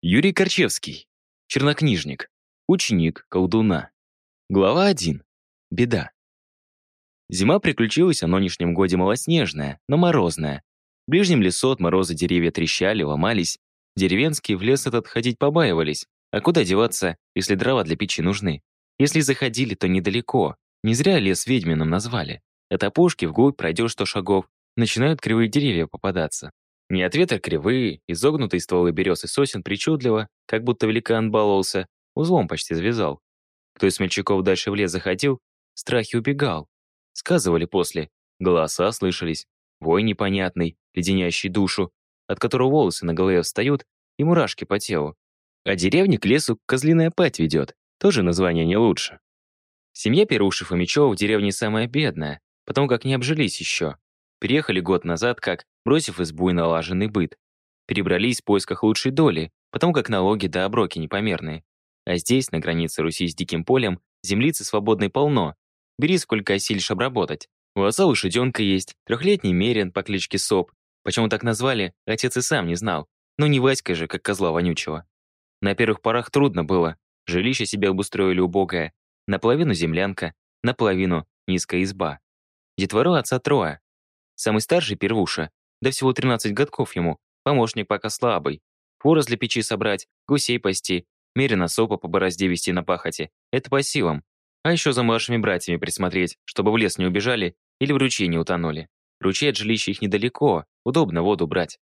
Юрий Корчевский. Чернокнижник. Ученик колдуна. Глава 1. Беда. Зима приключилась о нынешнем годе малоснежная, но морозная. В ближнем лесу от мороза деревья трещали, ломались. Деревенские в лес этот ходить побаивались. А куда деваться, если дрова для печи нужны? Если заходили, то недалеко. Не зря лес ведьмином назвали. От опушки вглубь пройдешь сто шагов, начинают кривые деревья попадаться. Не от ветра кривые, изогнутые стволы берез и сосен причудливо, как будто великан баловался, узлом почти завязал. Кто из мальчиков дальше в лес заходил, в страхе убегал. Сказывали после, голоса слышались, вой непонятный, леденящий душу, от которого волосы на голове встают и мурашки по телу. А деревня к лесу козлиная пать ведет, тоже название не лучше. Семья Перушев и Мечева в деревне самая бедная, потому как не обжились еще. Переехали год назад, как, бросив избу и налаженный быт. Перебрались в поисках лучшей доли, потому как налоги да оброки непомерные. А здесь, на границе Руси с диким полем, землицы свободной полно. Бери, сколько осилишь обработать. У отца лошаденка есть, трехлетний мерин по кличке Соп. Почему так назвали, отец и сам не знал. Но не Васька же, как козла вонючего. На первых порах трудно было. Жилище себе обустроили убогое. Наполовину землянка, наполовину низкая изба. Детвору отца трое. Самый старший — первуша, да всего 13 годков ему, помощник пока слабый. Хворост для печи собрать, гусей пасти, мерено сопа по борозде вести на пахоте. Это по силам. А еще за младшими братьями присмотреть, чтобы в лес не убежали или в ручей не утонули. Ручей от жилища их недалеко, удобно воду брать.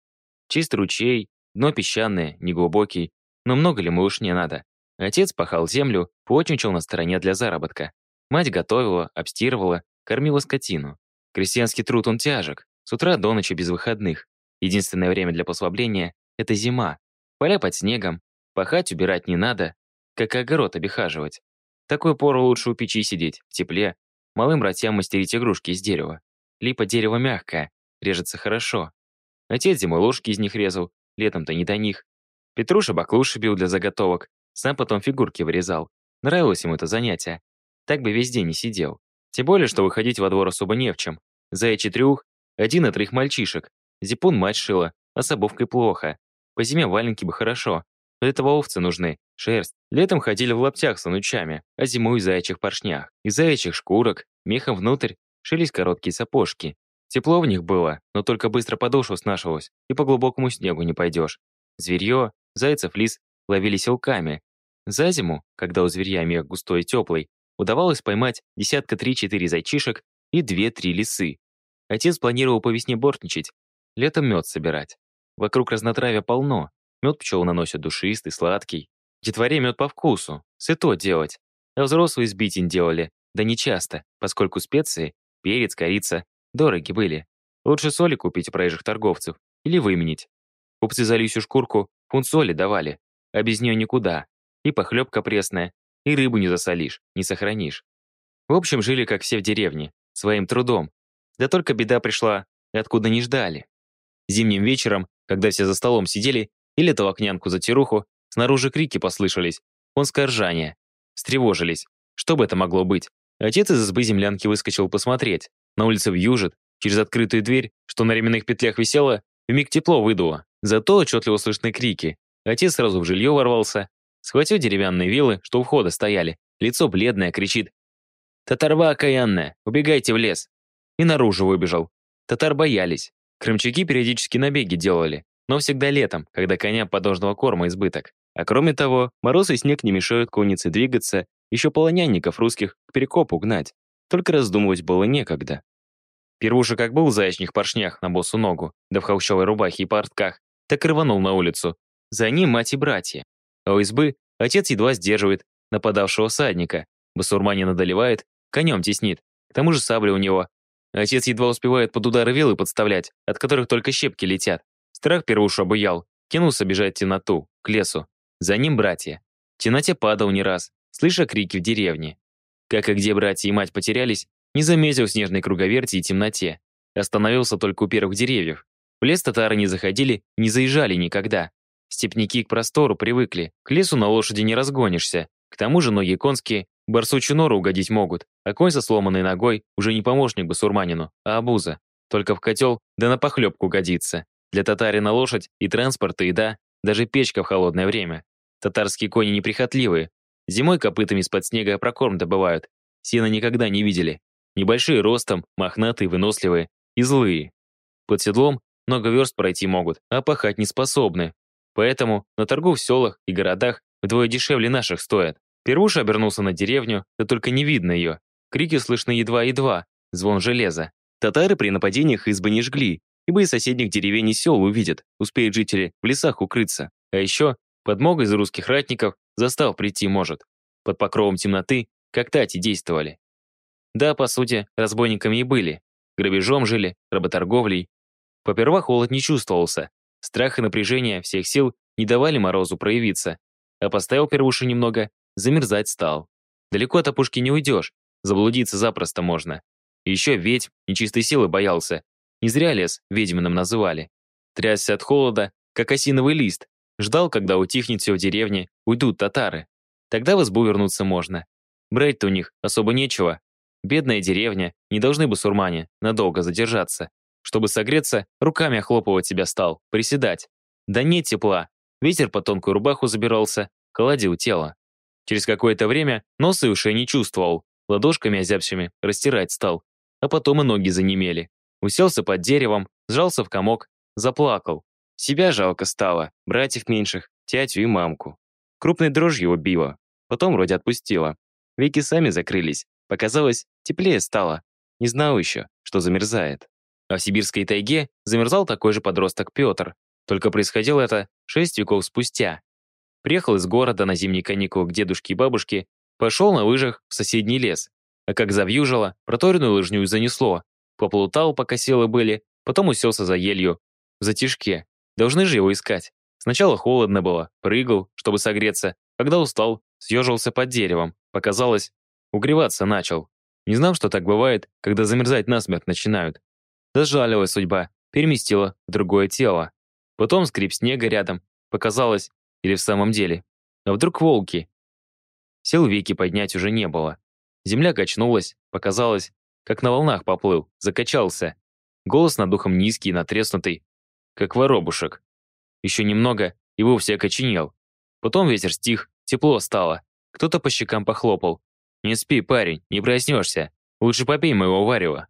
Чистый ручей, дно песчаное, неглубокий. Но много ли малышне надо? Отец пахал землю, почничал на стороне для заработка. Мать готовила, обстирывала, кормила скотину. Крестьянский труд он тяжек, с утра до ночи без выходных. Единственное время для послабления — это зима. Поля под снегом, пахать, убирать не надо, как и огород обихаживать. такую пору лучше у печи сидеть, в тепле, малым братьям мастерить игрушки из дерева. Липа дерево мягкое, режется хорошо. Отец зимой ложки из них резал, летом-то не до них. Петруша баклуши бил для заготовок, сам потом фигурки вырезал. Нравилось ему это занятие. Так бы весь день не сидел. Тем более, что выходить во двор особо не в чем. Заячий трюх, один и трех мальчишек. Зипун мать шила, а с обувкой плохо. По зиме валенки бы хорошо. Для этого овцы нужны, шерсть. Летом ходили в лаптях с анучами, а зимой в заячьих поршнях. Из заячьих шкурок, мехом внутрь, шились короткие сапожки. Тепло в них было, но только быстро подошва снашивалась, и по глубокому снегу не пойдешь. Зверье, зайцев, лис ловили селками. За зиму, когда у зверья мех густой и теплый, удавалось поймать десятка три-четыре зайчишек и две-три лисы. Отец планировал по весне бортничать, летом мед собирать. Вокруг разнотравья полно, мед пчел наносят душистый, сладкий. Детворе мед по вкусу, сыто делать. А взрослые сбитень делали, да не часто, поскольку специи, перец, корица, дороги были. Лучше соли купить у проезжих торговцев или выменить. Купцы за лисью шкурку фунт соли давали, а без нее никуда. И похлебка пресная, и рыбу не засолишь, не сохранишь. В общем, жили как все в деревне, своим трудом. Да только беда пришла, откуда не ждали. Зимним вечером, когда все за столом сидели или толокнянку за тируху, снаружи крики послышались, конское ржание. Встревожились. Что бы это могло быть? Отец из избы землянки выскочил посмотреть. На улице вьюжит, через открытую дверь, что на ременных петлях висела, вмиг тепло выдуло. Зато отчетливо слышны крики. Отец сразу в жилье ворвался, Схватил деревянные вилы, что у входа стояли. Лицо бледное, кричит. «Татарва окаянная, убегайте в лес!» И наружу выбежал. Татар боялись. Крымчаки периодически набеги делали, но всегда летом, когда коня подожного корма избыток. А кроме того, мороз и снег не мешают коннице двигаться, еще полонянников русских к перекопу гнать. Только раздумывать было некогда. Первуша как был в заячьих поршнях на босу ногу, да в холщовой рубахе и портках, так рванул на улицу. За ним мать и братья. А у избы отец едва сдерживает нападавшего садника. Басурманин одолевает, конем теснит. К тому же сабля у него. Отец едва успевает под удары вилы подставлять, от которых только щепки летят. Страх первушу обуял. Кинулся бежать в темноту, к лесу. За ним братья. В темноте падал не раз, слыша крики в деревне. Как и где братья и мать потерялись, не заметил снежной круговерти и темноте. Остановился только у первых деревьев. В лес татары не заходили, не заезжали никогда. Степняки к простору привыкли, к лесу на лошади не разгонишься. К тому же ноги конские барсучью нору угодить могут, а конь со сломанной ногой уже не помощник басурманину, а обуза. Только в котел да на похлебку годится. Для татарина лошадь и транспорт, и еда, даже печка в холодное время. Татарские кони неприхотливые. Зимой копытами из-под снега прокорм добывают. Сена никогда не видели. Небольшие ростом, мохнатые, выносливые и злые. Под седлом много верст пройти могут, а пахать не способны. Поэтому на торгу в селах и городах вдвое дешевле наших стоят. Первуша обернулся на деревню, да только не видно ее. Крики слышны едва-едва, звон железа. Татары при нападениях избы не жгли, ибо из соседних деревень и сел увидят, успеют жители в лесах укрыться. А еще подмога из русских ратников застав прийти может. Под покровом темноты, как тати действовали. Да, по сути, разбойниками и были. Грабежом жили, работорговлей. Поперва холод не чувствовался. Страх и напряжение всех сил не давали Морозу проявиться. А поставил первушу немного, замерзать стал. Далеко от опушки не уйдешь, заблудиться запросто можно. И еще ведь нечистой силы боялся. Не зря лес ведьминым называли. Трясся от холода, как осиновый лист. Ждал, когда утихнет все в деревне, уйдут татары. Тогда в избу вернуться можно. Брать-то у них особо нечего. Бедная деревня, не должны бы сурмане надолго задержаться. Чтобы согреться, руками охлопывать себя стал, приседать. Да нет тепла. Ветер по тонкую рубаху забирался, холодил тело. Через какое-то время нос и ушей не чувствовал, ладошками озябшими растирать стал. А потом и ноги занемели. Уселся под деревом, сжался в комок, заплакал. Себя жалко стало, братьев меньших, тятю и мамку. Крупной дрожью убило, потом вроде отпустила. Веки сами закрылись, показалось, теплее стало. Не знал еще, что замерзает. А в сибирской тайге замерзал такой же подросток Петр. Только происходило это шесть веков спустя. Приехал из города на зимние каникулы к дедушке и бабушке, пошел на лыжах в соседний лес. А как завьюжило, проторенную лыжню занесло. Поплутал, пока силы были, потом уселся за елью. В затишке. Должны же его искать. Сначала холодно было, прыгал, чтобы согреться. Когда устал, съежился под деревом. Показалось, угреваться начал. Не знал, что так бывает, когда замерзать насмерть начинают. Дожалилась судьба, переместила в другое тело. Потом скрип снега рядом. Показалось, или в самом деле. А вдруг волки? Сил веки поднять уже не было. Земля качнулась, показалось, как на волнах поплыл, закачался. Голос над духом низкий, натреснутый, как воробушек. Еще немного, и вовсе окоченел. Потом ветер стих, тепло стало. Кто-то по щекам похлопал. «Не спи, парень, не проснешься. Лучше попей моего варева».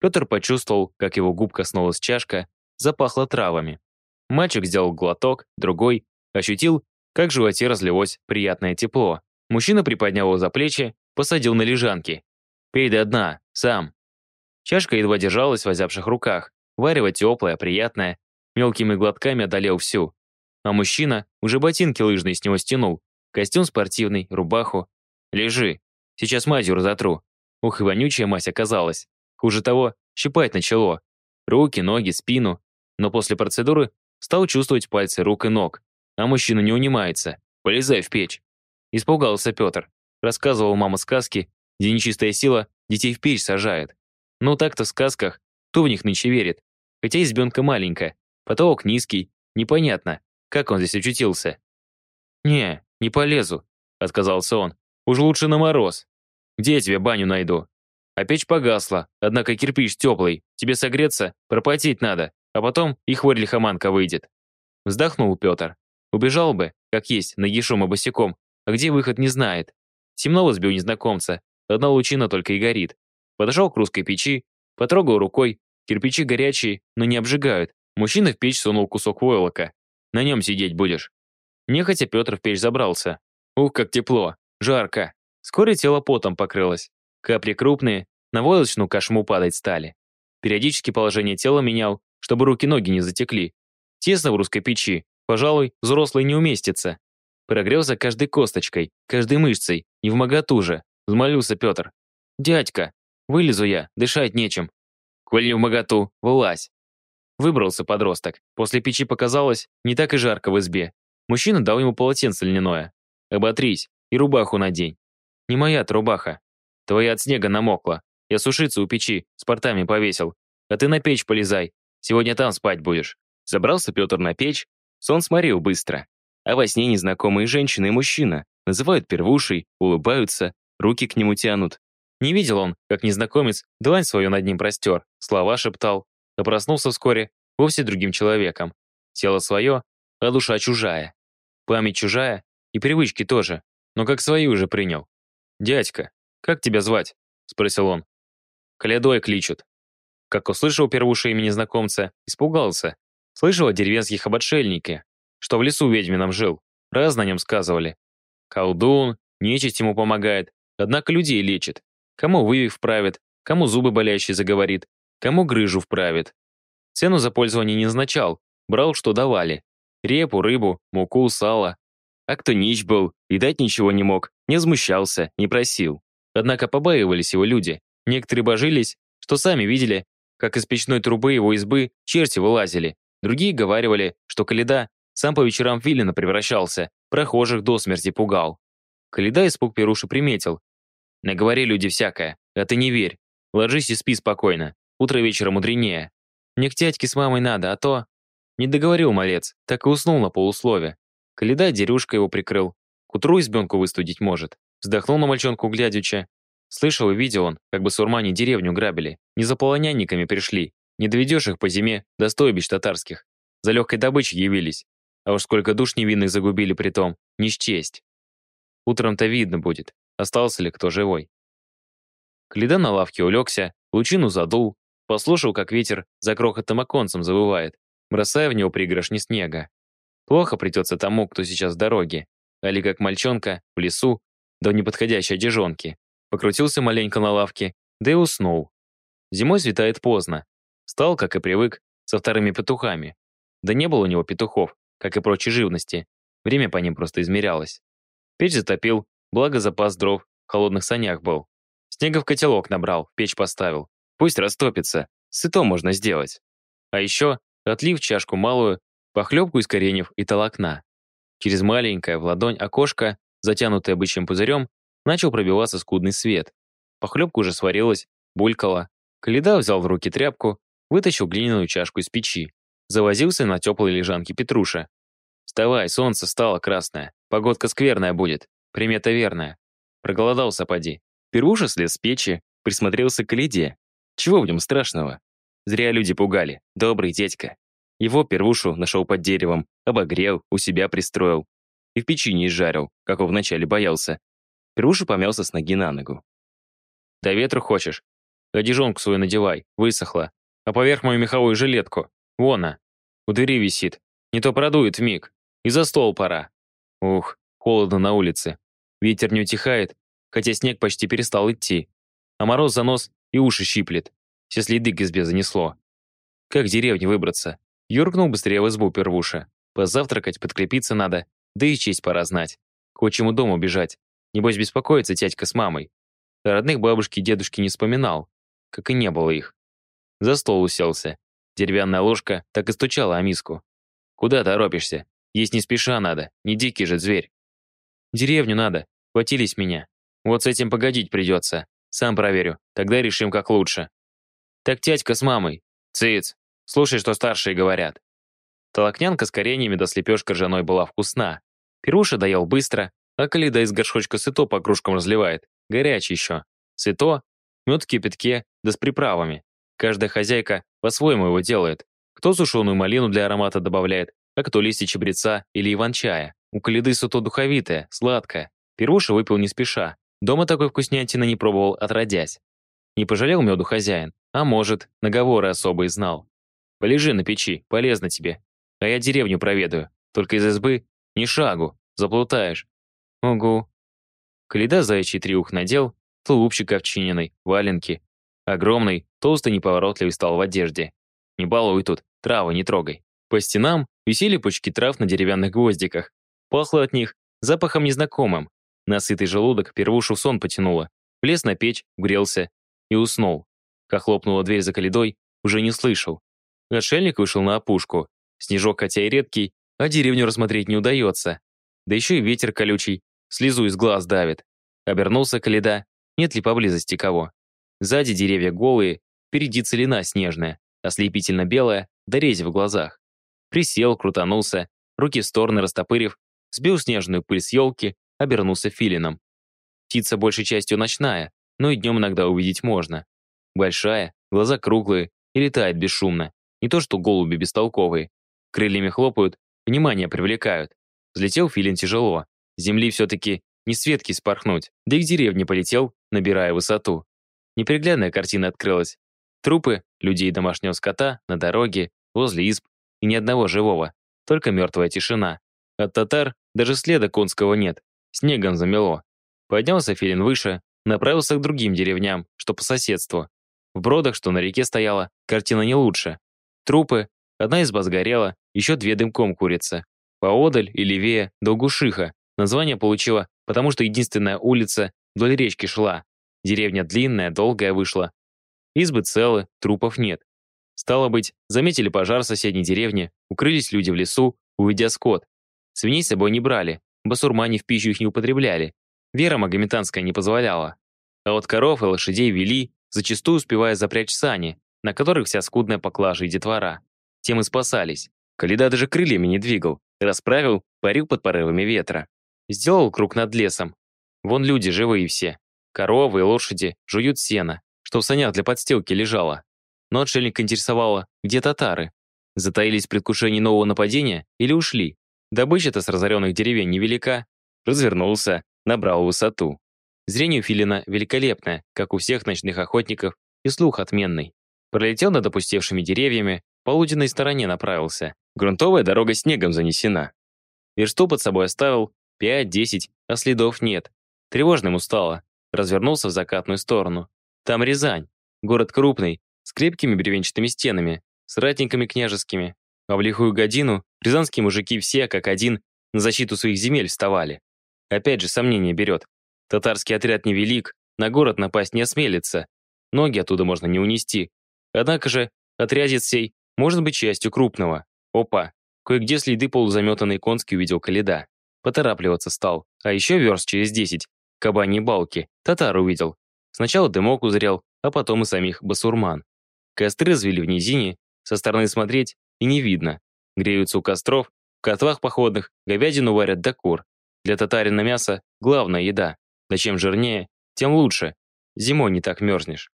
Петр почувствовал, как его губ коснулась чашка, запахло травами. Мальчик сделал глоток, другой, ощутил, как в животе разлилось приятное тепло. Мужчина приподнял его за плечи, посадил на лежанки. «Пей до дна, сам». Чашка едва держалась в озябших руках. Варево теплое, приятное. Мелкими глотками одолел всю. А мужчина уже ботинки лыжные с него стянул. Костюм спортивный, рубаху. «Лежи. Сейчас мазью разотру». Ух, и вонючая мазь оказалась. Хуже того, щипать начало. Руки, ноги, спину. Но после процедуры стал чувствовать пальцы рук и ног. А мужчина не унимается. Полезай в печь. Испугался Петр. Рассказывал мама сказки, где нечистая сила детей в печь сажает. Но так-то в сказках, кто в них нынче верит? Хотя избенка маленькая, потолок низкий, непонятно, как он здесь очутился. «Не, не полезу», — отказался он. «Уж лучше на мороз. Где я тебе баню найду?» А печь погасла, однако кирпич теплый. Тебе согреться, пропотеть надо, а потом и хворь лихоманка выйдет. Вздохнул Петр. Убежал бы, как есть, нагишом и босиком, а где выход не знает. Темно возбил незнакомца, одна лучина только и горит. Подошел к русской печи, потрогал рукой, кирпичи горячие, но не обжигают. Мужчина в печь сунул кусок войлока. На нем сидеть будешь. Нехотя Петр в печь забрался. Ух, как тепло, жарко. Вскоре тело потом покрылось. Капли крупные, на войлочную кошму падать стали. Периодически положение тела менял, чтобы руки-ноги не затекли. Тесно в русской печи, пожалуй, взрослый не уместится. Прогрелся каждой косточкой, каждой мышцей, не в моготу же. Взмолился Петр. «Дядька, вылезу я, дышать нечем». «Коль не в моготу, вылазь». Выбрался подросток. После печи показалось, не так и жарко в избе. Мужчина дал ему полотенце льняное. «Оботрись и рубаху надень». «Не моя-то рубаха. Твоя от снега намокла. Я сушиться у печи, с портами повесил. А ты на печь полезай. Сегодня там спать будешь». Забрался Петр на печь. Сон сморил быстро. А во сне незнакомые женщина и мужчина называют первушей, улыбаются, руки к нему тянут. Не видел он, как незнакомец длань свою над ним простер, слова шептал, а проснулся вскоре вовсе другим человеком. Тело свое а душа чужая. Память чужая и привычки тоже, но как свои уже принял. «Дядька, как тебя звать?» — спросил он. «Колядой кличут». Как услышал первуша имени знакомца, испугался. Слышал о деревенских об что в лесу ведьмином жил. Раз на нем сказывали. Колдун, нечисть ему помогает, однако людей лечит. Кому вывих вправит, кому зубы болящие заговорит, кому грыжу вправит. Цену за пользование не назначал, брал, что давали. Репу, рыбу, муку, сало. А кто нищ был и дать ничего не мог, не возмущался, не просил. Однако побаивались его люди. Некоторые божились, что сами видели, как из печной трубы его избы черти вылазили. Другие говаривали, что Каледа сам по вечерам в Виллина превращался, прохожих до смерти пугал. Каледа испуг Перуши приметил. Наговори люди всякое, а ты не верь. Ложись и спи спокойно. Утро вечера мудренее. Мне к тятьке с мамой надо, а то... Не договорил малец, так и уснул на полуслове. Каледа дерюшка его прикрыл. К утру избенку выстудить может. Вздохнул на мальчонку глядяча. Слышал и видел он, как бы сурмане деревню грабили. Не за полонянниками пришли. Не доведешь их по зиме до стойбищ татарских. За легкой добычей явились. А уж сколько душ невинных загубили при том, не счесть. Утром-то видно будет, остался ли кто живой. Кледа на лавке улегся, лучину задул, послушал, как ветер за крохотным оконцем завывает, бросая в него пригоршни снега. Плохо придется тому, кто сейчас в дороге, али как мальчонка в лесу, до неподходящей одежонки. Покрутился маленько на лавке, да и уснул. Зимой светает поздно. Стал, как и привык, со вторыми петухами. Да не было у него петухов, как и прочей живности. Время по ним просто измерялось. Печь затопил, благо запас дров в холодных санях был. Снега в котелок набрал, печь поставил. Пусть растопится, сыто можно сделать. А еще отлив чашку малую, похлебку из кореньев и толокна. Через маленькое в ладонь окошко, затянутое бычьим пузырем, начал пробиваться скудный свет. Похлебка уже сварилась, булькала. Каледа взял в руки тряпку, вытащил глиняную чашку из печи. Завозился на теплой лежанке Петруша. «Вставай, солнце стало красное. Погодка скверная будет. Примета верная. Проголодался, поди». Перуша слез с печи, присмотрелся к Лиде. Чего в нем страшного? Зря люди пугали. Добрый дядька. Его первушу нашел под деревом, обогрел, у себя пристроил. И в печи не изжарил, как он вначале боялся. Первуша помялся с ноги на ногу. «Да ветру хочешь? Одежонку свою надевай, высохла. А поверх мою меховую жилетку. Вон она. У двери висит. Не то продует вмиг. И за стол пора. Ух, холодно на улице. Ветер не утихает, хотя снег почти перестал идти. А мороз за нос и уши щиплет. Все следы к избе занесло. Как в деревне выбраться? Юркнул быстрее в избу первуша. Позавтракать, подкрепиться надо, да и честь пора знать. К отчему дому бежать. Небось беспокоится тятька с мамой. Родных бабушки и дедушки не вспоминал, как и не было их. За стол уселся. Деревянная ложка так и стучала о миску. «Куда торопишься? Есть не спеша надо, не дикий же зверь». «Деревню надо, хватились меня. Вот с этим погодить придется. Сам проверю, тогда решим, как лучше». «Так тятька с мамой. Цыц, слушай, что старшие говорят». Толокнянка с кореньями да слепешка ржаной была вкусна. Перуша доел быстро, а Калида из горшочка сыто по кружкам разливает. Горячий еще. Сыто, мед в кипятке, да с приправами. Каждая хозяйка по-своему его делает. Кто сушеную малину для аромата добавляет, а кто листья чабреца или иван-чая. У Калиды сыто духовитое, сладкое. Перуша выпил не спеша. Дома такой вкуснятины не пробовал отродясь. Не пожалел меду хозяин, а может, наговоры особые знал. Полежи на печи, полезно тебе. А я деревню проведаю, только из избы ни шагу, заплутаешь. Угу. Каледа заячий триух надел, тулупчик овчиненный, валенки. Огромный, толстый, неповоротливый стал в одежде. Не балуй тут, травы не трогай. По стенам висели пучки трав на деревянных гвоздиках. Пахло от них запахом незнакомым. Насытый желудок первушу в сон потянуло. Влез на печь, грелся и уснул. Как хлопнула дверь за каледой, уже не слышал. Отшельник вышел на опушку. Снежок хотя и редкий, а деревню рассмотреть не удается. Да еще и ветер колючий, слезу из глаз давит. Обернулся Каледа, нет ли поблизости кого. Сзади деревья голые, впереди целина снежная, ослепительно белая, да в глазах. Присел, крутанулся, руки в стороны растопырив, сбил снежную пыль с елки, обернулся филином. Птица большей частью ночная, но и днем иногда увидеть можно. Большая, глаза круглые и летает бесшумно. Не то что голуби бестолковые. Крыльями хлопают, внимание привлекают. Взлетел Филин тяжело. С земли все-таки не с ветки спорхнуть, да и к деревне полетел, набирая высоту. Неприглядная картина открылась. Трупы людей и домашнего скота на дороге, возле изб, и ни одного живого, только мертвая тишина. От татар даже следа конского нет, снегом замело. Поднялся Филин выше, направился к другим деревням, что по соседству. В бродах, что на реке стояла, картина не лучше. Трупы, одна изба сгорела, еще две дымком курица. Поодаль и левее Долгушиха. Название получила, потому что единственная улица вдоль речки шла. Деревня длинная, долгая вышла. Избы целы, трупов нет. Стало быть, заметили пожар в соседней деревне, укрылись люди в лесу, увидя скот. Свиней с собой не брали, басурмане в пищу их не употребляли. Вера магометанская не позволяла. А вот коров и лошадей вели, зачастую успевая запрячь сани, на которых вся скудная поклажа и детвора. Тем и спасались. Каледа даже крыльями не двигал, расправил, парил под порывами ветра. Сделал круг над лесом. Вон люди живые все. Коровы и лошади жуют сено, что в санях для подстилки лежало. Но отшельник интересовало, где татары. Затаились в предвкушении нового нападения или ушли? Добыча-то с разоренных деревень невелика. Развернулся, набрал высоту. Зрение у Филина великолепное, как у всех ночных охотников, и слух отменный. Пролетел над опустевшими деревьями, по лудиной стороне направился. Грунтовая дорога снегом занесена. Версту под собой оставил, 5-10, а следов нет. Тревожно ему стало развернулся в закатную сторону. Там Рязань, город крупный, с крепкими бревенчатыми стенами, с ратниками княжескими. А в лихую годину рязанские мужики все, как один, на защиту своих земель вставали. Опять же, сомнение берет. Татарский отряд невелик, на город напасть не осмелится. Ноги оттуда можно не унести. Однако же, отрядец сей может быть частью крупного. Опа, кое-где следы полузаметанной конски увидел Каледа. Поторапливаться стал. А еще верст через десять кабаньи балки, татар увидел. Сначала дымок узрел, а потом и самих басурман. Костры развели в низине, со стороны смотреть и не видно. Греются у костров, в котлах походных, говядину варят до кур. Для татарина мясо – главная еда. Да чем жирнее, тем лучше. Зимой не так мерзнешь.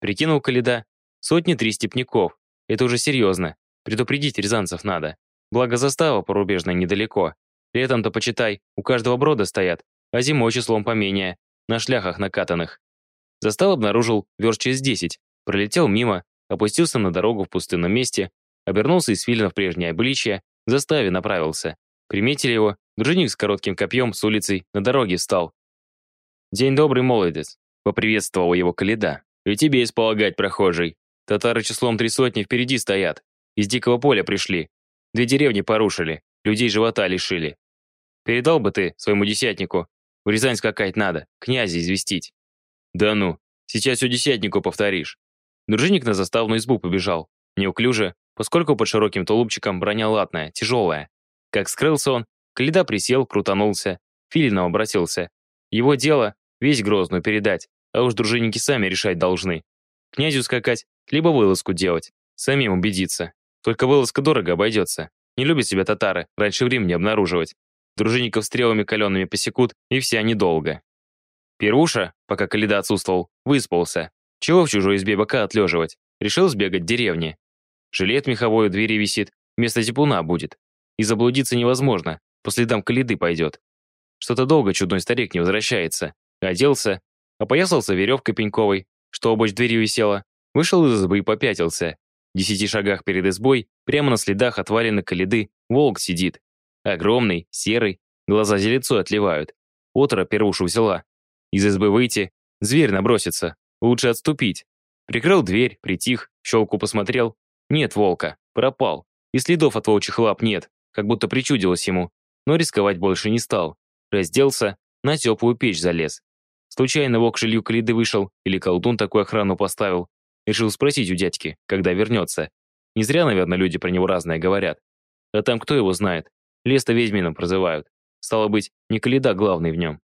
Прикинул Каледа, сотни три степняков. Это уже серьезно. Предупредить рязанцев надо. Благо застава порубежная недалеко. Летом-то, почитай, у каждого брода стоят, а зимой числом поменее, на шляхах накатанных. Застав обнаружил верст через десять, пролетел мимо, опустился на дорогу в пустынном месте, обернулся из филина в прежнее обличье, к заставе направился. Приметили его, дружинник с коротким копьем с улицей на дороге встал. «День добрый, молодец», — поприветствовал его Каледа. «И тебе исполагать, прохожий. Татары числом три сотни впереди стоят. Из дикого поля пришли. Две деревни порушили, людей живота лишили. Передал бы ты своему десятнику, в Рязань скакать надо, князя известить. Да ну, сейчас все десятнику повторишь. Дружинник на заставную избу побежал. Неуклюже, поскольку под широким тулупчиком броня латная, тяжелая. Как скрылся он, Каледа присел, крутанулся, Филином обратился. Его дело весь грозную передать, а уж дружинники сами решать должны. Князю скакать, либо вылазку делать, самим убедиться. Только вылазка дорого обойдется. Не любят себя татары, раньше времени обнаруживать. Дружинников стрелами калеными посекут, и вся недолго. Первуша, пока Каледа отсутствовал, выспался. Чего в чужой избе бока отлеживать? Решил сбегать в деревне. Жилет меховой у двери висит, вместо зипуна будет. И заблудиться невозможно, по следам Каледы пойдет. Что-то долго чудной старик не возвращается. Оделся, опоясался веревкой пеньковой, что обочь двери висела, вышел из избы и попятился. В десяти шагах перед избой, прямо на следах отваленной Каледы, волк сидит. Огромный, серый, глаза зеленцой отливают. Отра первушу взяла. Из избы выйти, зверь набросится. Лучше отступить. Прикрыл дверь, притих, щелку посмотрел. Нет волка, пропал. И следов от волчьих лап нет, как будто причудилось ему. Но рисковать больше не стал. Разделся, на теплую печь залез. Случайно волк жилью Калиды вышел, или колдун такую охрану поставил. Решил спросить у дядьки, когда вернется. Не зря, наверное, люди про него разное говорят. А там кто его знает? Лес-то ведьмином прозывают. Стало быть, не Каледа главный в нем.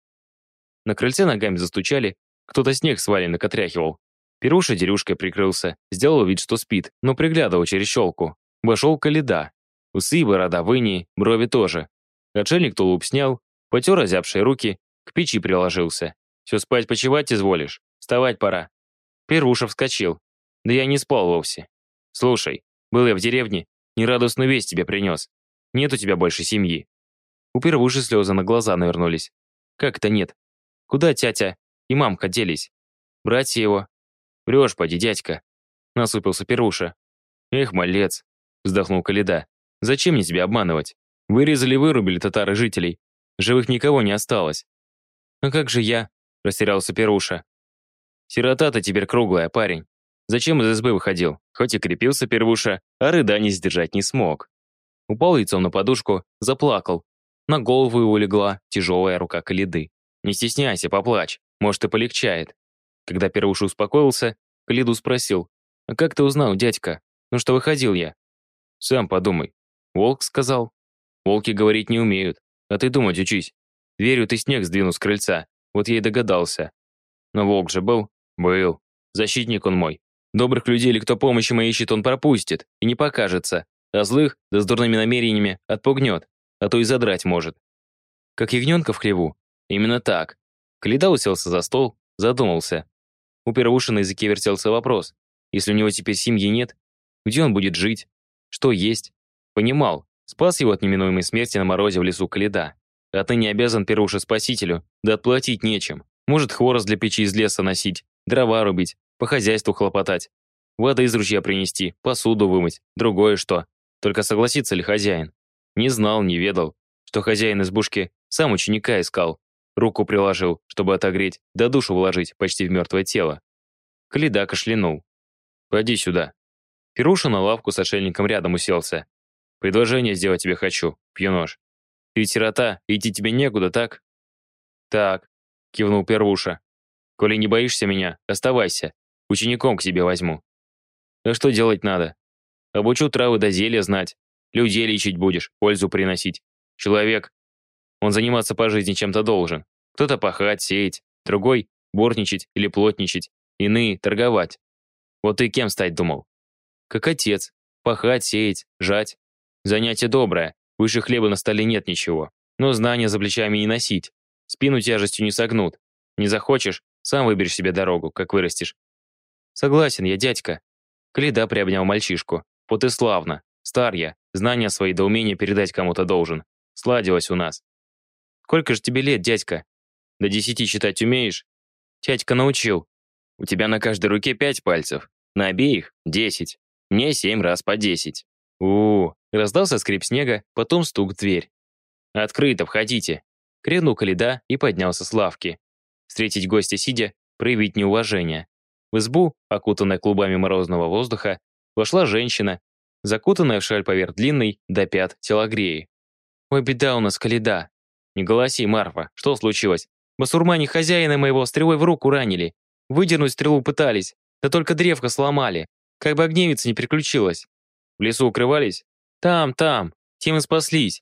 На крыльце ногами застучали, кто-то снег с валенок отряхивал. Перуша дерюшкой прикрылся, сделал вид, что спит, но приглядывал через щелку. Вошел Каледа. Усы и борода выни, брови тоже. Отшельник тулуп снял, потер озябшие руки, к печи приложился. «Все спать-почевать изволишь? Вставать пора». Перуша вскочил. «Да я не спал вовсе. Слушай, был я в деревне, нерадостную весть тебе принес. Нет у тебя больше семьи. У первуши слезы на глаза навернулись. Как это нет? Куда тятя и мамка делись? Братья его? Врешь, поди, дядька. Насупился первуша. Эх, малец, вздохнул Каледа. Зачем мне тебя обманывать? Вырезали, вырубили татары жителей. Живых никого не осталось. А как же я? Растерялся Перуша. Сирота-то теперь круглая, парень. Зачем из избы выходил? Хоть и крепился Первуша, а рыданий сдержать не смог. Упал лицом на подушку, заплакал. На голову его легла тяжелая рука Калиды. «Не стесняйся, поплачь, может и полегчает». Когда Первуша успокоился, Калиду спросил, «А как ты узнал, дядька? Ну что выходил я?» «Сам подумай». Волк сказал. «Волки говорить не умеют, а ты думать учись. Дверью ты снег сдвинул с крыльца, вот я и догадался. Но волк же был? Был. Защитник он мой. Добрых людей или кто помощи моей ищет, он пропустит и не покажется. А злых, да с дурными намерениями, отпугнет, а то и задрать может. Как ягненка в хлеву. Именно так. Каледа уселся за стол, задумался. У Первуши на языке вертелся вопрос. Если у него теперь семьи нет, где он будет жить? Что есть? Понимал, спас его от неминуемой смерти на морозе в лесу Каледа. Отныне обязан Первуша спасителю, да отплатить нечем. Может хворост для печи из леса носить, дрова рубить, по хозяйству хлопотать. Воды из ручья принести, посуду вымыть, другое что. Только согласится ли хозяин? Не знал, не ведал, что хозяин избушки сам ученика искал. Руку приложил, чтобы отогреть, да душу вложить почти в мертвое тело. Каледа кашлянул. «Пойди сюда». Перуша на лавку с отшельником рядом уселся. «Предложение сделать тебе хочу, пьюнош. Ты сирота, идти тебе некуда, так?» «Так», — кивнул Первуша. «Коли не боишься меня, оставайся. Учеником к себе возьму. А что делать надо? Обучу травы до зелья знать. Людей лечить будешь, пользу приносить. Человек. Он заниматься по жизни чем-то должен. Кто-то пахать, сеять, другой – борничать или плотничать, иные – торговать. Вот ты кем стать думал? Как отец. Пахать, сеять, жать. Занятие доброе. Выше хлеба на столе нет ничего. Но знания за плечами не носить. Спину тяжестью не согнут. Не захочешь, сам выберешь себе дорогу, как вырастешь. «Согласен я, дядька». Кледа приобнял мальчишку. «Вот и славно. Стар я. Знания свои до умения передать кому-то должен. Сладилось у нас». «Сколько же тебе лет, дядька?» «До десяти читать умеешь?» «Тядька научил». «У тебя на каждой руке пять пальцев. На обеих — десять. Мне семь раз по десять». У, -у, у Раздался скрип снега, потом стук в дверь. «Открыто, входите!» Крикнул Каледа и поднялся с лавки. Встретить гостя сидя, проявить неуважение. В избу, окутанная клубами морозного воздуха, вошла женщина, закутанная в шаль поверх длинной, до пят, телогреи. «Ой, беда у нас, Каледа!» «Не голоси, Марфа, что случилось? Басурмане хозяина моего стрелой в руку ранили. Выдернуть стрелу пытались, да только древко сломали. Как бы огневица не приключилась. В лесу укрывались? Там, там. Тем и спаслись.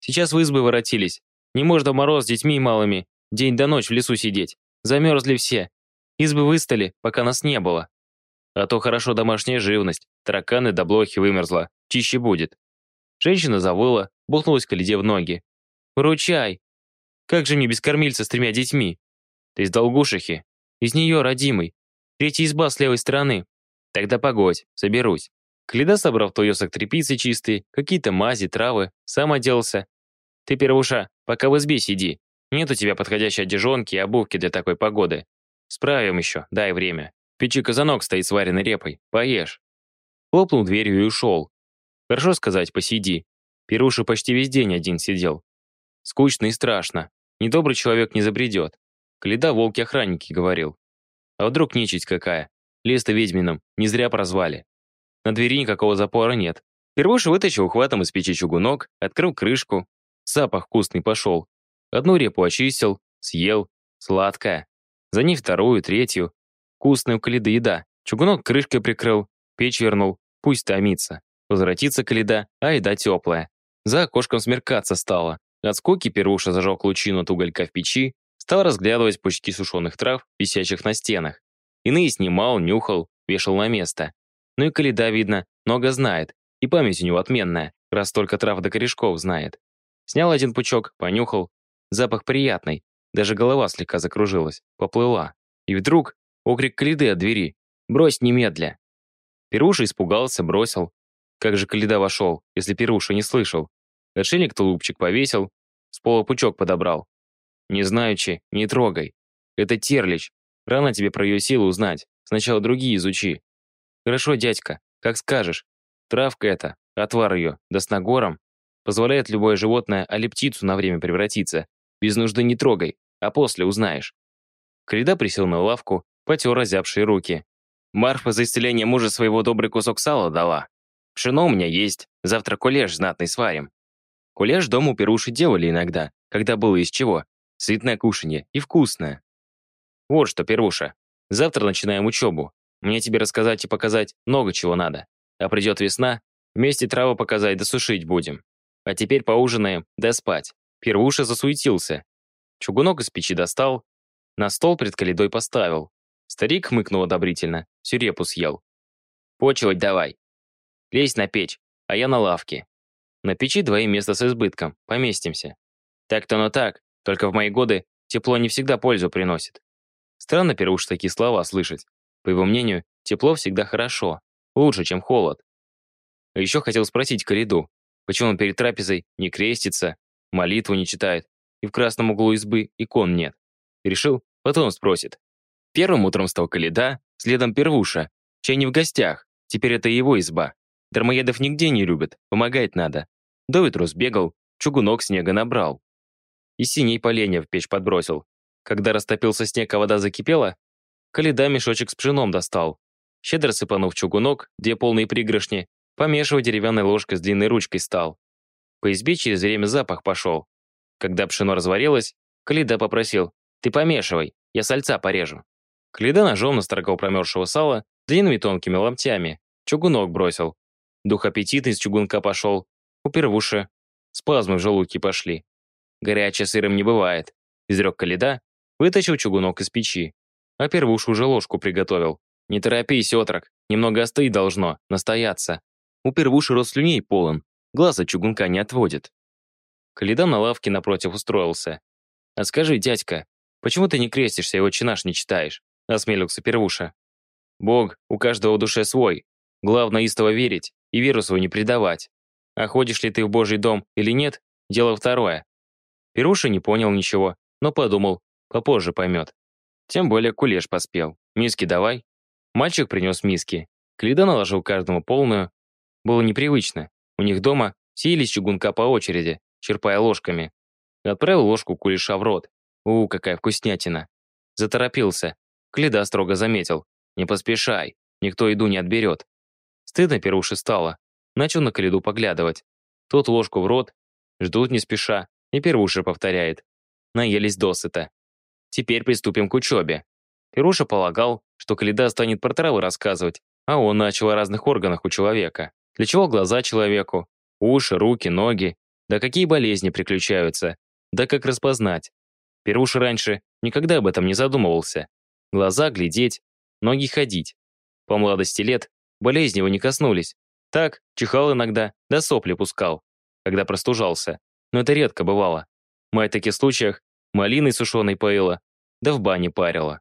Сейчас в избы воротились. Не можно мороз с детьми малыми день до ночь в лесу сидеть. Замерзли все. Избы выстали, пока нас не было. А то хорошо домашняя живность, тараканы до блохи вымерзла, чище будет. Женщина завыла, бухнулась Каледе в ноги. «Выручай! Как же мне без кормильца с тремя детьми? Ты из Долгушихи? Из нее, родимый. Третья изба с левой стороны. Тогда погодь, соберусь». Каледа, собрав туесок тряпицы чистые, какие-то мази, травы, сам оделся. «Ты, первуша, пока в избе сиди. Нет у тебя подходящей одежонки и обувки для такой погоды. Справим еще, дай время. В печи казанок стоит с вареной репой. Поешь». Хлопнул дверью и ушел. Хорошо сказать, посиди. Перуша почти весь день один сидел. Скучно и страшно. Недобрый человек не забредет. Каледа волки-охранники говорил. А вдруг нечисть какая? Лес-то ведьмином, не зря прозвали. На двери никакого запора нет. Первуша вытащил ухватом из печи чугунок, открыл крышку. Запах вкусный пошел. Одну репу очистил, съел. Сладкая. За ней вторую, третью. Вкусная у Каледы еда. Чугунок крышкой прикрыл, печь вернул. Пусть томится. Возвратится Каледа, а еда теплая. За окошком смеркаться стало. От скуки Перуша зажег лучину от уголька в печи, стал разглядывать пучки сушеных трав, висящих на стенах. Иные снимал, нюхал, вешал на место. Ну и Каледа, видно, много знает, и память у него отменная, раз только трав до корешков знает. Снял один пучок, понюхал. Запах приятный, даже голова слегка закружилась, поплыла. И вдруг окрик Калиды от двери. «Брось немедля!» Перуша испугался, бросил. Как же Калида вошел, если Перуша не слышал? Отшельник тулупчик повесил, с пола пучок подобрал. Не знаючи, не трогай. Это терлич. Рано тебе про ее силу узнать. Сначала другие изучи. Хорошо, дядька, как скажешь. Травка эта, отвар ее, да с нагором, позволяет любое животное, а птицу на время превратиться. Без нужды не трогай, а после узнаешь. Крида присел на лавку, потер разявшие руки. Марфа за исцеление мужа своего добрый кусок сала дала. Пшено у меня есть, завтра кулеш знатный сварим. Кулеш дома у Перуши делали иногда, когда было из чего. Сытное кушанье и вкусное. Вот что, Перуша, завтра начинаем учебу. Мне тебе рассказать и показать много чего надо. А придет весна, вместе травы показать да сушить будем. А теперь поужинаем, да спать. Первуша засуетился. Чугунок из печи достал, на стол перед каледой поставил. Старик хмыкнул одобрительно, всю репу съел. «Почивать давай. Лезь на печь, а я на лавке. На печи двоим места с избытком, поместимся. Так-то оно так, только в мои годы тепло не всегда пользу приносит. Странно Перуш такие слова слышать. По его мнению, тепло всегда хорошо, лучше, чем холод. А еще хотел спросить Кориду, почему он перед трапезой не крестится, молитву не читает, и в красном углу избы икон нет. Решил, потом спросит. Первым утром стал Каледа, следом Первуша. Чай не в гостях, теперь это его изба. Дармоедов нигде не любят, помогать надо. До ветру сбегал, чугунок снега набрал. И синий поленья в печь подбросил. Когда растопился снег, а вода закипела, Каледа мешочек с пшеном достал. Щедро сыпанув чугунок, две полные пригоршни, помешивая деревянной ложкой с длинной ручкой стал. По избе через время запах пошел. Когда пшено разварилось, Каледа попросил, «Ты помешивай, я сальца порежу». Каледа ножом настрогал промерзшего сала длинными тонкими ломтями, чугунок бросил, Дух аппетита из чугунка пошел. У первуши спазмы в желудке пошли. Горячее сыром не бывает. Изрек Каледа, вытащил чугунок из печи. А первуш уже ложку приготовил. Не торопись, отрок, немного остыть должно, настояться. У первуши рот слюней полон, глаз от чугунка не отводит. Каледа на лавке напротив устроился. «А скажи, дядька, почему ты не крестишься и отче не читаешь?» Осмелился первуша. «Бог у каждого душе свой. Главное истово верить и веру свою не предавать. А ходишь ли ты в Божий дом или нет, дело второе. Перуша не понял ничего, но подумал, попозже поймет. Тем более кулеш поспел. Миски давай. Мальчик принес миски. Кледа наложил каждому полную. Было непривычно. У них дома сеялись чугунка по очереди, черпая ложками. Отправил ложку кулеша в рот. У, какая вкуснятина. Заторопился. Кледа строго заметил. Не поспешай, никто еду не отберет. Стыдно Перуши стало. Начал на Каледу поглядывать. Тот ложку в рот, ждут не спеша, и Перуша повторяет. Наелись досыта. Теперь приступим к учебе. Перуша полагал, что Каледа станет про травы рассказывать, а он начал о разных органах у человека. Для чего глаза человеку, уши, руки, ноги, да какие болезни приключаются, да как распознать. Перуша раньше никогда об этом не задумывался. Глаза глядеть, ноги ходить. По молодости лет Болезни его не коснулись. Так, чихал иногда, да сопли пускал, когда простужался. Но это редко бывало. Мать в таких случаях малиной сушеной поила, да в бане парила.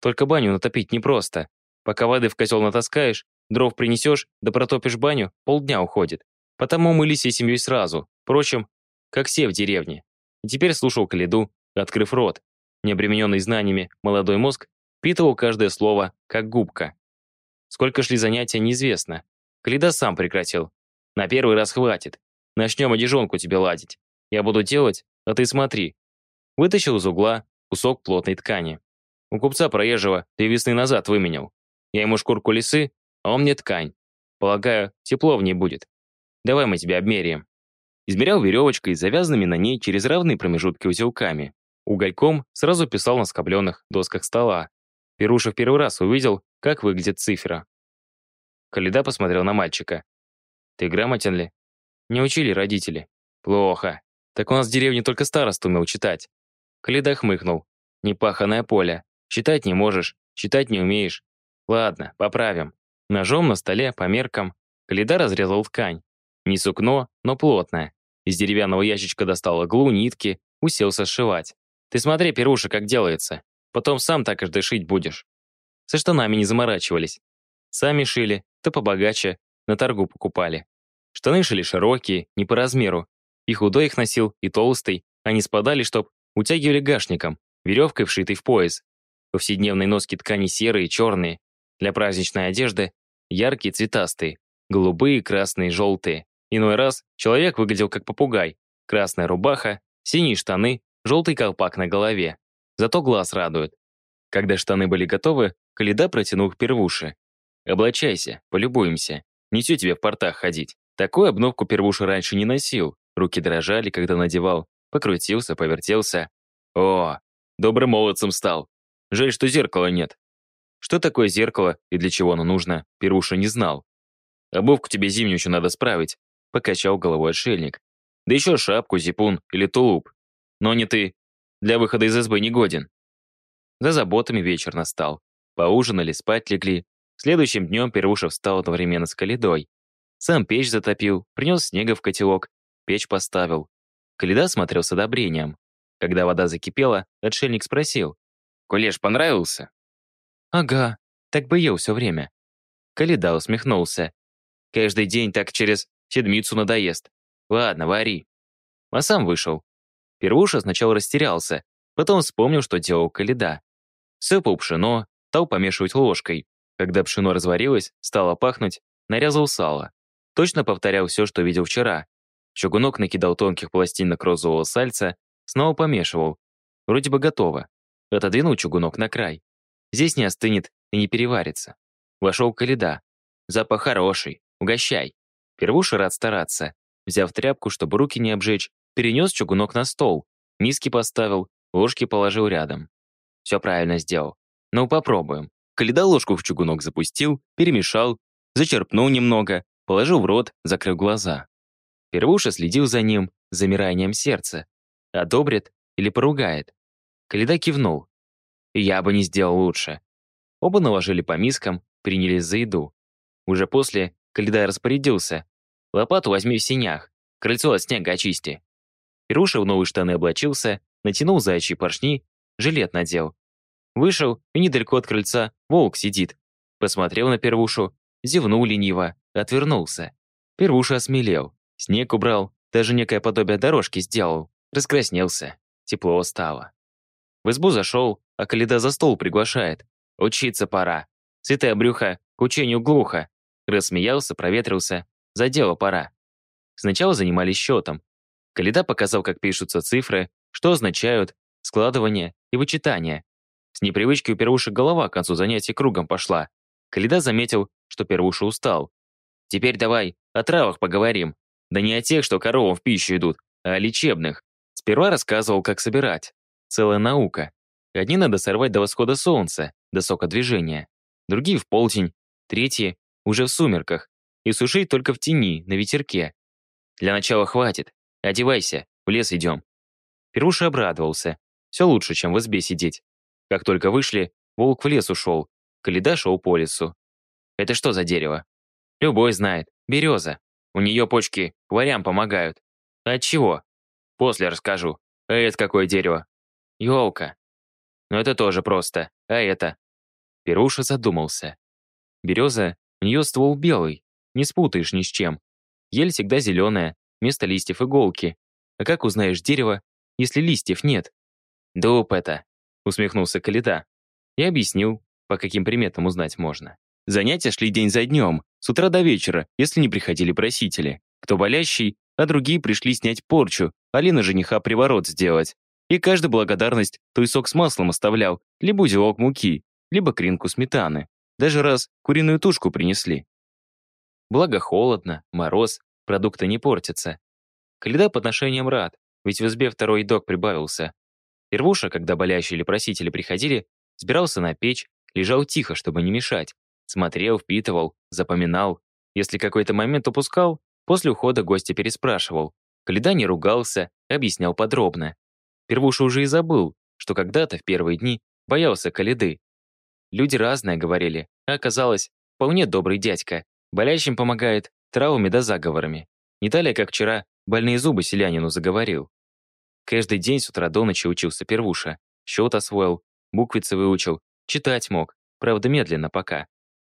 Только баню натопить непросто. Пока воды в котел натаскаешь, дров принесешь, да протопишь баню, полдня уходит. Потому мылись всей семьей сразу. Впрочем, как все в деревне. И теперь слушал Каледу, открыв рот. Необремененный знаниями молодой мозг впитывал каждое слово, как губка. Сколько шли занятия, неизвестно. Каледа сам прекратил. На первый раз хватит. Начнем одежонку тебе ладить. Я буду делать, а ты смотри. Вытащил из угла кусок плотной ткани. У купца проезжего три весны назад выменял. Я ему шкурку лисы, а он мне ткань. Полагаю, тепло в ней будет. Давай мы тебя обмеряем. Измерял веревочкой завязанными на ней через равные промежутки узелками. Угольком сразу писал на скобленных досках стола. Перуша в первый раз увидел, как выглядит цифра. Каледа посмотрел на мальчика. «Ты грамотен ли?» «Не учили родители». «Плохо. Так у нас в деревне только старост умел читать». Каледа хмыкнул. «Непаханное поле. Читать не можешь, читать не умеешь. Ладно, поправим». Ножом на столе, по меркам, Каледа разрезал ткань. Не сукно, но плотное. Из деревянного ящичка достал иглу, нитки, уселся сшивать. «Ты смотри, Перуша, как делается. Потом сам так каждый шить будешь. Со штанами не заморачивались. Сами шили, то побогаче, на торгу покупали. Штаны шили широкие, не по размеру. И худой их носил, и толстый. Они спадали, чтоб утягивали гашником, веревкой вшитой в пояс. Повседневные носки ткани серые, черные. Для праздничной одежды яркие, цветастые. Голубые, красные, желтые. Иной раз человек выглядел как попугай. Красная рубаха, синие штаны, желтый колпак на голове. Зато глаз радует. Когда штаны были готовы, Каледа протянул к первуше. «Облачайся, полюбуемся. Несу тебе в портах ходить». Такую обновку первуша раньше не носил. Руки дрожали, когда надевал. Покрутился, повертелся. О, добрым молодцем стал. Жаль, что зеркала нет. Что такое зеркало и для чего оно нужно, Первуша не знал. Обувку тебе зимнюю еще надо справить, покачал головой отшельник. Да еще шапку, зипун или тулуп. Но не ты. Для выхода из СБ не годен. За заботами вечер настал. Поужинали, спать легли. Следующим днем Первуша встал одновременно с Каледой. Сам печь затопил, принес снега в котелок, печь поставил. Каледа смотрел с одобрением. Когда вода закипела, отшельник спросил. «Кулеш понравился?» «Ага, так бы ел все время». Каледа усмехнулся. «Каждый день так через седмицу надоест. Ладно, вари». А сам вышел. Первуша сначала растерялся, потом вспомнил, что делал Каледа. Сыпал пшено, стал помешивать ложкой. Когда пшено разварилось, стало пахнуть, нарезал сало. Точно повторял все, что видел вчера. Чугунок накидал тонких пластинок розового сальца, снова помешивал. Вроде бы готово. Отодвинул чугунок на край. Здесь не остынет и не переварится. Вошел Каледа. Запах хороший, угощай. Первуша рад стараться. Взяв тряпку, чтобы руки не обжечь, перенес чугунок на стол. Миски поставил, ложки положил рядом. Все правильно сделал. Ну, попробуем. Каледа ложку в чугунок запустил, перемешал, зачерпнул немного, положил в рот, закрыл глаза. Первуша следил за ним, замиранием сердца. Одобрит или поругает. Каледа кивнул. Я бы не сделал лучше. Оба наложили по мискам, принялись за еду. Уже после Каледа распорядился. Лопату возьми в синях, крыльцо от снега очисти. Первуша в новые штаны облачился, натянул заячьи поршни, жилет надел. Вышел, и недалеко от крыльца волк сидит. Посмотрел на Первушу, зевнул лениво, отвернулся. Первуша осмелел. Снег убрал, даже некое подобие дорожки сделал. Раскраснелся. Тепло стало. В избу зашел, а Каледа за стол приглашает. Учиться пора. Сытое брюхо к учению глухо. Рассмеялся, проветрился. За дело пора. Сначала занимались счетом. Каледа показал, как пишутся цифры, что означают, складывание и вычитание. С непривычки у Первуши голова к концу занятий кругом пошла. Каледа заметил, что Первуша устал. «Теперь давай о травах поговорим. Да не о тех, что коровам в пищу идут, а о лечебных. Сперва рассказывал, как собирать. Целая наука. Одни надо сорвать до восхода солнца, до сока движения. Другие в полдень, третьи уже в сумерках. И сушить только в тени, на ветерке. Для начала хватит. Одевайся, в лес идем. Перуша обрадовался. Все лучше, чем в избе сидеть. Как только вышли, волк в лес ушел. Каледа шел по лесу. Это что за дерево? Любой знает. Береза. У нее почки хворям помогают. От чего? После расскажу. А это какое дерево? Ёлка. Но это тоже просто. А это? Перуша задумался. Береза, у нее ствол белый. Не спутаешь ни с чем. Ель всегда зеленая, вместо листьев иголки. А как узнаешь дерево, если листьев нет? Дуб это, усмехнулся Каледа. И объяснил, по каким приметам узнать можно. Занятия шли день за днем, с утра до вечера, если не приходили просители. Кто болящий, а другие пришли снять порчу, али на жениха приворот сделать. И каждый благодарность той сок с маслом оставлял, либо узелок муки, либо кринку сметаны. Даже раз куриную тушку принесли. Благо холодно, мороз, продукты не портятся. Каледа подношением рад, ведь в избе второй едок прибавился. Первуша, когда болящие или просители приходили, сбирался на печь, лежал тихо, чтобы не мешать, Смотрел, впитывал, запоминал. Если какой-то момент упускал, после ухода гостя переспрашивал. Каледа не ругался, объяснял подробно. Первуша уже и забыл, что когда-то в первые дни боялся Каледы. Люди разное говорили, а оказалось, вполне добрый дядька. Болящим помогает травами да заговорами. Не далее, как вчера, больные зубы селянину заговорил. Каждый день с утра до ночи учился Первуша. Счет освоил, буквицы выучил, читать мог, правда медленно пока.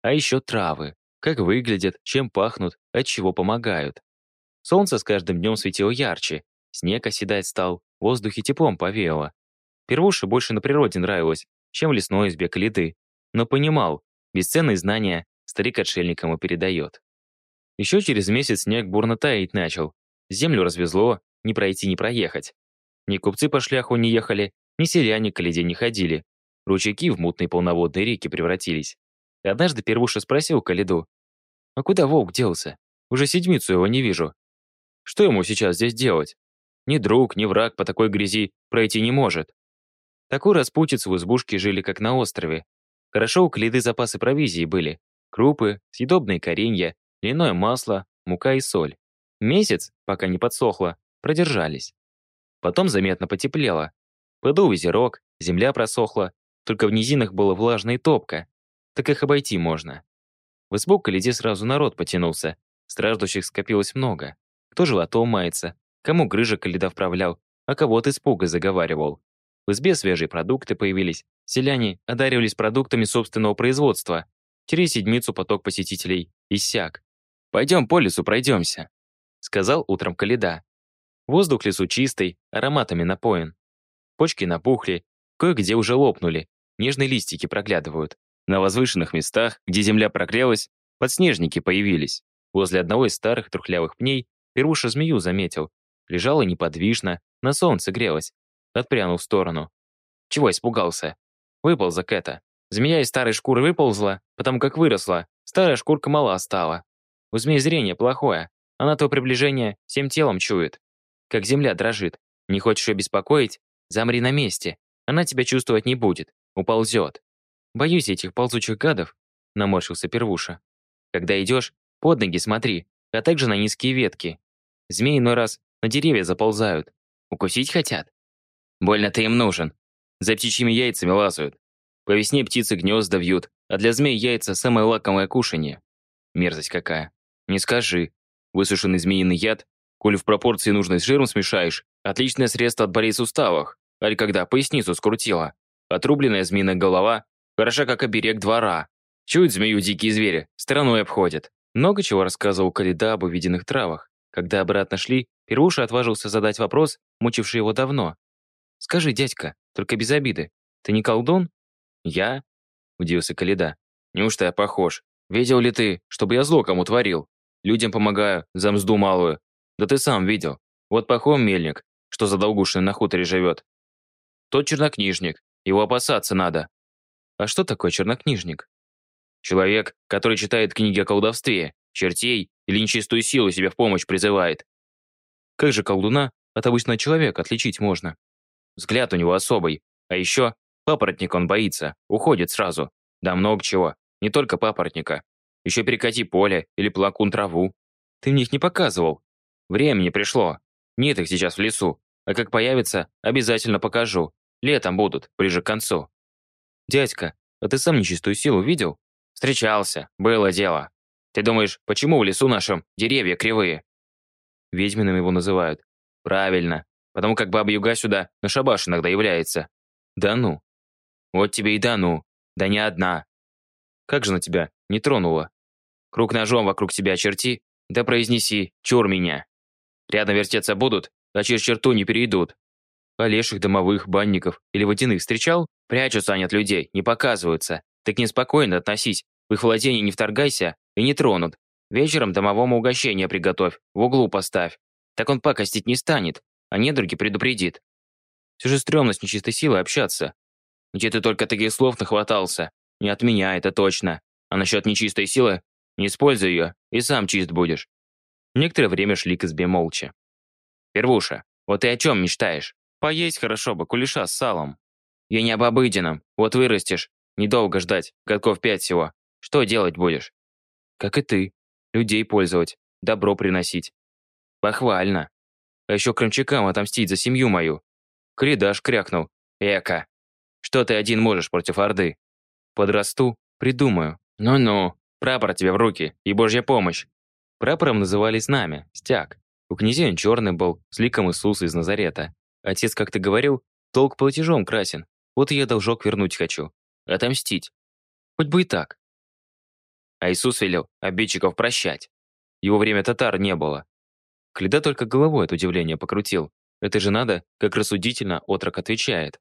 А еще травы. Как выглядят, чем пахнут, от чего помогают. Солнце с каждым днем светило ярче, снег оседать стал, в воздухе теплом повеяло. Первуше больше на природе нравилось, чем в лесной избе Калиды, но понимал, бесценные знания старик отшельникам и передает. Еще через месяц снег бурно таять начал. Землю развезло, не пройти, не проехать. Ни купцы по шляху не ехали, ни селяне к Калиде не ходили. Ручейки в мутные полноводные реки превратились. И однажды Первуша спросил Калиду, «А куда волк делся? Уже седмицу его не вижу. Что ему сейчас здесь делать? Ни друг, ни враг по такой грязи пройти не может. Такой распутиц в избушке жили, как на острове. Хорошо у Калиды запасы провизии были. Крупы, съедобные коренья, льняное масло, мука и соль. Месяц, пока не подсохло, продержались. Потом заметно потеплело. Подул озерок, земля просохла, только в низинах было влажно и топко. Так их обойти можно. В избу к Калиде сразу народ потянулся. Страждущих скопилось много. Кто животом мается, кому грыжа Калида вправлял, а кого от испуга заговаривал. В избе свежие продукты появились. Селяне одаривались продуктами собственного производства. Через седмицу поток посетителей иссяк. «Пойдем по лесу пройдемся», — сказал утром Калида. Воздух в лесу чистый, ароматами напоен. Почки напухли, кое-где уже лопнули, нежные листики проглядывают. На возвышенных местах, где земля прогрелась, подснежники появились. Возле одного из старых трухлявых пней Первуша змею заметил. Лежала неподвижно, на солнце грелась. Отпрянул в сторону. Чего испугался? Выполза Кэта. Змея из старой шкуры выползла, потому как выросла. Старая шкурка мала стала. У змеи зрение плохое. Она то приближение всем телом чует. Как земля дрожит. Не хочешь ее беспокоить? Замри на месте. Она тебя чувствовать не будет. Уползет. Боюсь этих ползучих гадов, наморщился Первуша. Когда идешь, под ноги смотри, а также на низкие ветки. Змеи иной раз на деревья заползают. Укусить хотят. Больно ты им нужен. За птичьими яйцами лазают. По весне птицы гнезда вьют, а для змей яйца самое лакомое кушанье. Мерзость какая. Не скажи. Высушенный змеиный яд, коль в пропорции нужной с жиром смешаешь, отличное средство от болей в суставах, аль когда поясницу скрутила. Отрубленная змеиная голова хороша как оберег двора. Чуют змею дикие звери, стороной обходят. Много чего рассказывал Калида об увиденных травах. Когда обратно шли, Первуша отважился задать вопрос, мучивший его давно. «Скажи, дядька, только без обиды, ты не колдун?» «Я?» – удивился Калида. «Неужто я похож? Видел ли ты, чтобы я зло кому творил? Людям помогаю, за мзду малую. Да ты сам видел. Вот пахом мельник, что за долгушиной на хуторе живет. Тот чернокнижник, его опасаться надо». «А что такое чернокнижник?» «Человек, который читает книги о колдовстве, чертей или нечистую силу себе в помощь призывает». «Как же колдуна от обычного человека отличить можно?» Взгляд у него особый. А еще папоротник он боится, уходит сразу. Да много чего, не только папоротника. Еще перекати поле или плакун траву. Ты мне их не показывал. Времени пришло. Нет их сейчас в лесу. А как появится, обязательно покажу. Летом будут, ближе к концу. Дядька, а ты сам нечистую силу видел? Встречался, было дело. Ты думаешь, почему в лесу нашем деревья кривые? Ведьминым его называют. Правильно, потому как Баба-Яга сюда на шабаш иногда является. Да ну. Вот тебе и да ну. Да не одна. Как же на тебя не тронула? Круг ножом вокруг тебя черти, да произнеси «чур меня». Рядом вертеться будут, а через черту не перейдут. А леших домовых, банников или водяных встречал? Прячутся они от людей, не показываются. Так неспокойно относись, в их владение не вторгайся и не тронут. Вечером домовому угощение приготовь, в углу поставь. Так он пакостить не станет, а недруги предупредит. Все же стрёмно с нечистой силой общаться. Где ты только таких слов нахватался? Не от меня, это точно. А насчет нечистой силы, не используй ее, и сам чист будешь. Некоторое время шли к избе молча. «Первуша, вот ты о чем мечтаешь? Поесть хорошо бы, кулеша с салом. Я не об обыденном, вот вырастешь, недолго ждать, годков пять всего. Что делать будешь?» «Как и ты. Людей пользовать, добро приносить». «Похвально. А еще крымчакам отомстить за семью мою. Кридаш крякнул. Эка. Что ты один можешь против Орды? Подрасту, придумаю. Ну-ну, прапор тебе в руки и божья помощь. Прапором называли знамя, стяг. У князей он черный был, с ликом Иисуса из Назарета. Отец как-то говорил, толк платежом красен. Вот и я должок вернуть хочу. Отомстить. Хоть бы и так. А Иисус велел обидчиков прощать. Его время татар не было. Кледа только головой от удивления покрутил. Это же надо, как рассудительно отрок отвечает.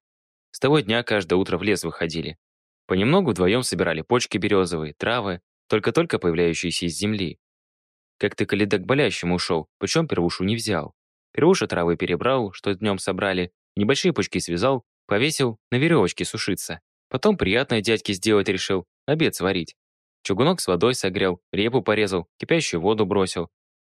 С того дня каждое утро в лес выходили. Понемногу вдвоем собирали почки березовые, травы, только-только появляющиеся из земли. Как-то Каледа к болящему ушел, причем первушу не взял. Первуша травы перебрал, что днем собрали, небольшие пучки связал, повесил, на веревочке сушиться. Потом приятное дядьке сделать решил, обед сварить. Чугунок с водой согрел, репу порезал, кипящую воду бросил.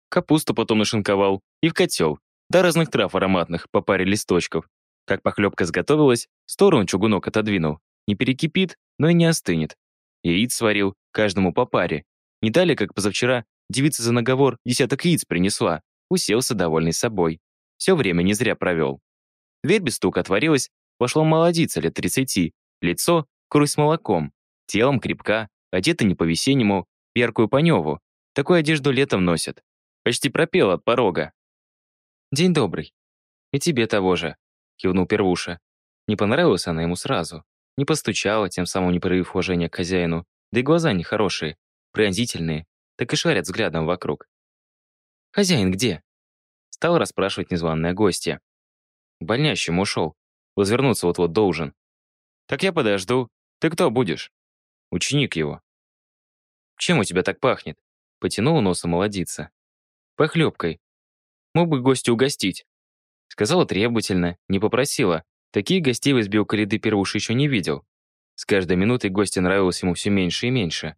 Капусту потом нашинковал и в котел. До разных трав ароматных по паре листочков. Как похлебка сготовилась, в сторону чугунок отодвинул. Не перекипит, но и не остынет. Яиц сварил, каждому по паре. Не далее, как позавчера, девица за наговор десяток яиц принесла. Уселся, довольный собой. Все время не зря провел. Дверь без стука отворилась, вошла молодица лет тридцати. Лицо — круг с молоком. Телом крепка, одета не по-весеннему, яркую паневу. Такую одежду летом носят. Почти пропел от порога. «День добрый. И тебе того же», — кивнул Первуша. Не понравилась она ему сразу. Не постучала, тем самым не проявив уважения к хозяину. Да и глаза нехорошие, пронзительные, так и шарят взглядом вокруг. «Хозяин где?» Стал расспрашивать незваная гостья. К больнящему ушел. Возвернуться вот-вот должен. «Так я подожду. Ты кто будешь?» «Ученик его». «Чем у тебя так пахнет?» Потянула носом молодица. «Похлебкой. Мог бы гостю угостить». Сказала требовательно, не попросила. Такие гостей в избе у Калиды Первуш еще не видел. С каждой минутой гости нравилось ему все меньше и меньше.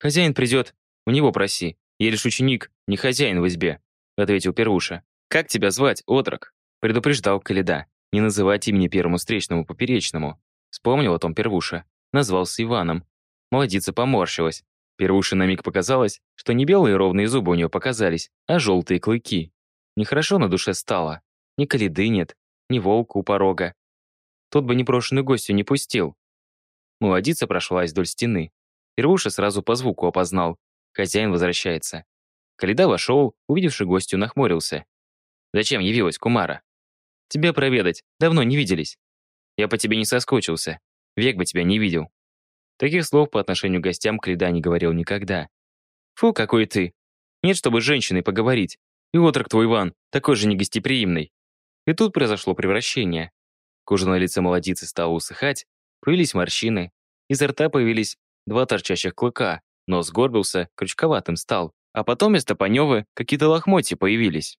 «Хозяин придет, у него проси. Я лишь ученик, не хозяин в избе», — ответил Первуша. «Как тебя звать, отрок?» Предупреждал Каледа. Не называть имени первому встречному поперечному. Вспомнил о том Первуша. Назвался Иваном. Молодица поморщилась. Первуше на миг показалось, что не белые ровные зубы у нее показались, а желтые клыки. Нехорошо на душе стало. Ни Каледы нет, ни волка у порога. Тот бы непрошенную гостью не пустил. Молодица прошлась вдоль стены. Первуша сразу по звуку опознал. Хозяин возвращается. Каледа вошел, увидевший гостью, нахмурился. «Зачем явилась Кумара?» Тебя проведать. Давно не виделись. Я по тебе не соскучился. Век бы тебя не видел». Таких слов по отношению к гостям Кледа не говорил никогда. «Фу, какой ты! Нет, чтобы с женщиной поговорить. И отрок твой Иван, такой же негостеприимный». И тут произошло превращение. Кожа на лице молодицы стала усыхать, появились морщины, изо рта появились два торчащих клыка, нос горбился, крючковатым стал, а потом вместо Панёвы какие-то лохмотья появились.